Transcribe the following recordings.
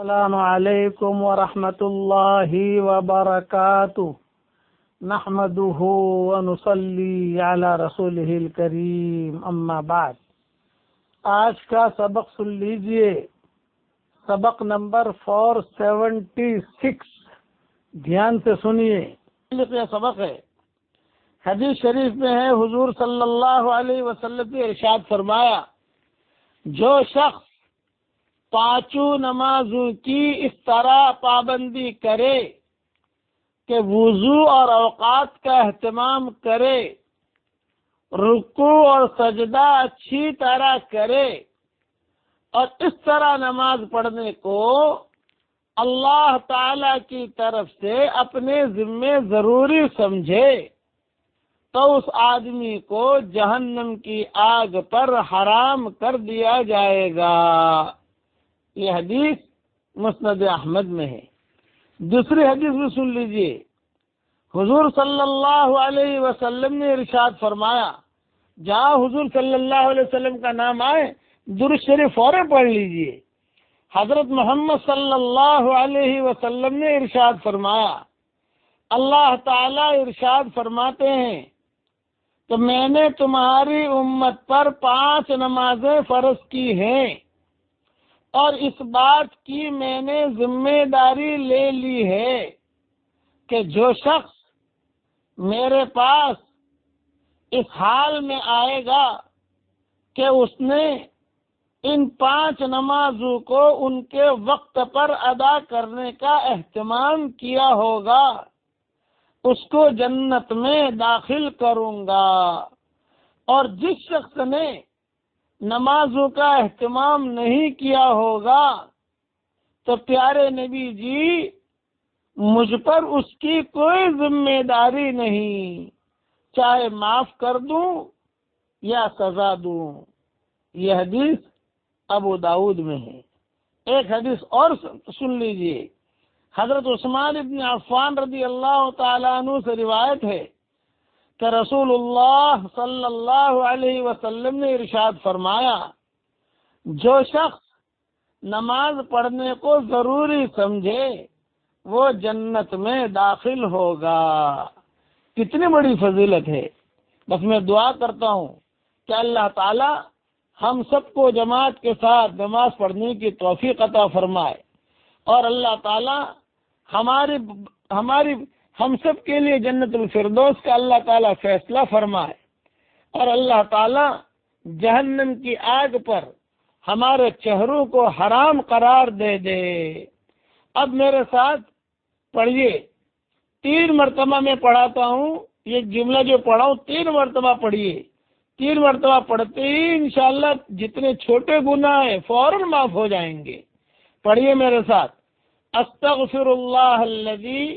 السلام علیکم ورحمۃ اللہ وبرکاتہ۔ نحمده ونصلي على رسوله الكريم اما بعد۔ آج کا سبق سن لیجیے۔ سبق نمبر فور سیونٹی سکس۔ دھیان سے سنیے۔ یہ سبق ہے۔ حدیث شریف میں ہے، حضور صلی اللہ علیہ وسلم نے ارشاد فرمایا، جو شخص پانچوں نمازوں کی اس طرح پابندی کرے کہ وضو اور اوقات کا اہتمام کرے رکو اور سجدہ اچھی طرح کرے اور اس طرح نماز پڑھنے کو اللہ تعالی کی طرف سے اپنے ذمے ضروری سمجھے تو اس آدمی کو جہنم کی آگ پر حرام کر دیا جائے گا۔ یہ حدیث مسند احمد میں ہے۔ دوسری حدیث بھی سن لیجیے۔ حضور صلی اللہ علیہ وسلم نے ارشاد فرمایا جہاں حضور صلی اللہ علیہ وسلم کا نام آئے شریف فورے پڑھ لیجیے۔ حضرت محمد صلی اللہ علیہ وسلم نے ارشاد فرمایا۔ اللہ تعالی ارشاد فرماتے ہیں، تو میں نے تمہاری امت پر پانچ نمازیں فرض کی ہیں۔ اور اس بات کی میں نے ذمہ داری لے لی ہے کہ جو شخص میرے پاس اس حال میں آئے گا کہ اس نے ان پانچ نمازوں کو ان کے وقت پر ادا کرنے کا اہتمام کیا ہوگا، اس کو جنت میں داخل کروں گا۔ اور جس شخص نے نمازوں کا اہتمام نہیں کیا ہوگا تو پیارے نبی جی مجھ پر اس کی کوئی ذمہ داری نہیں۔ چاہے معاف کر دوں یا سزا دوں۔ یہ حدیث ابو داود میں ہے۔ ایک حدیث اور سن لیجیے۔ حضرت عثمان ابن عفان رضی اللہ تعالیٰ عنہ سے روایت ہے۔ کہ رسول اللہ صلی اللہ علیہ وسلم نے ارشاد فرمایا، جو شخص نماز پڑھنے کو ضروری سمجھے، وہ جنت میں داخل ہوگا۔ کتنی بڑی فضیلت ہے۔ بس میں دعا کرتا ہوں کہ اللہ تعالی ہم سب کو جماعت کے ساتھ نماز پڑھنے کی توفیق عطا فرمائے اور اللہ تعالی ہماری ہماری ہم سب کے لیے جنت الفردوس کا اللہ تعالیٰ فیصلہ فرمائے۔ اور اللہ تعالیٰ جہنم کی آگ پر ہمارے چہروں کو حرام قرار دے دے۔ اب میرے ساتھ پڑھیے۔ تین مرتبہ میں پڑھاتا ہوں۔ یہ جملہ جو پڑھاؤں تین مرتبہ پڑھیے۔ تین مرتبہ پڑھتے ہی انشاءاللہ جتنے چھوٹے گناہ ہیں، فوراً معاف ہو جائیں گے۔ پڑھیے میرے ساتھ۔ استغفر اللہ الذي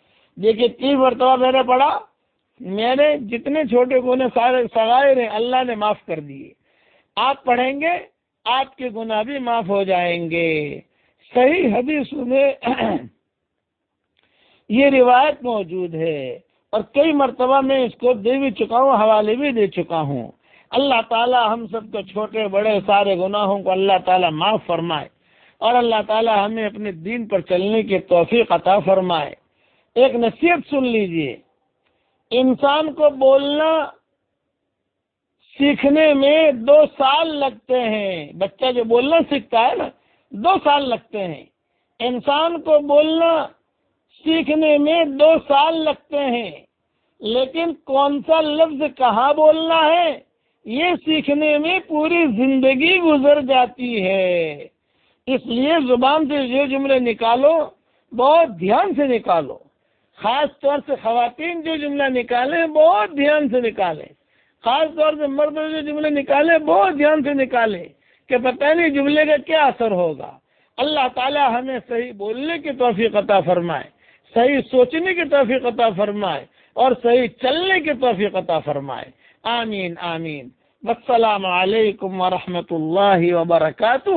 دیکھیے، تین مرتبہ میں نے پڑھا، میں نے جتنے چھوٹے گنے سارے ہیں، اللہ نے معاف کر دیے۔ آپ پڑھیں گے، آپ کے گناہ بھی معاف ہو جائیں گے۔ صحیح حدیث میں یہ روایت موجود ہے۔ اور کئی مرتبہ میں اس کو دے بھی چکا ہوں، حوالے بھی دے چکا ہوں۔ اللہ تعالی ہم سب کو چھوٹے، بڑے سارے گناہوں کو اللہ تعالی معاف فرمائے۔ اور اللہ تعالی ہمیں اپنے دین پر چلنے کی توفیق عطا فرمائے۔ ایک نصیحت سن لیجیے۔ انسان کو بولنا سیکھنے میں دو سال لگتے ہیں۔ بچہ جو بولنا سیکھتا ہے نا، دو سال لگتے ہیں۔ انسان کو بولنا سیکھنے میں دو سال لگتے ہیں۔ لیکن کون سا لفظ کہاں بولنا ہے؟ یہ سیکھنے میں پوری زندگی گزر جاتی ہے۔ اس لیے زبان سے یہ جملے نکالو، بہت دھیان سے نکالو۔ خاص طور سے خواتین جو جملہ نکالیں بہت دھیان سے نکالیں۔ خاص طور سے مرد جو جملے نکالیں بہت دھیان سے نکالیں کہ پتہ نہیں جملے کا کیا اثر ہوگا۔ اللہ تعالی ہمیں صحیح بولنے کی توفیق عطا فرمائے، صحیح سوچنے کی توفیق عطا فرمائے اور صحیح چلنے کی توفیق عطا فرمائے۔ آمین آمین۔ السلام علیکم ورحمۃ اللہ وبرکاتہ۔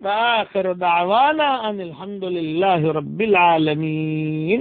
وآخر دعوانا ان الحمد للہ رب العالمین۔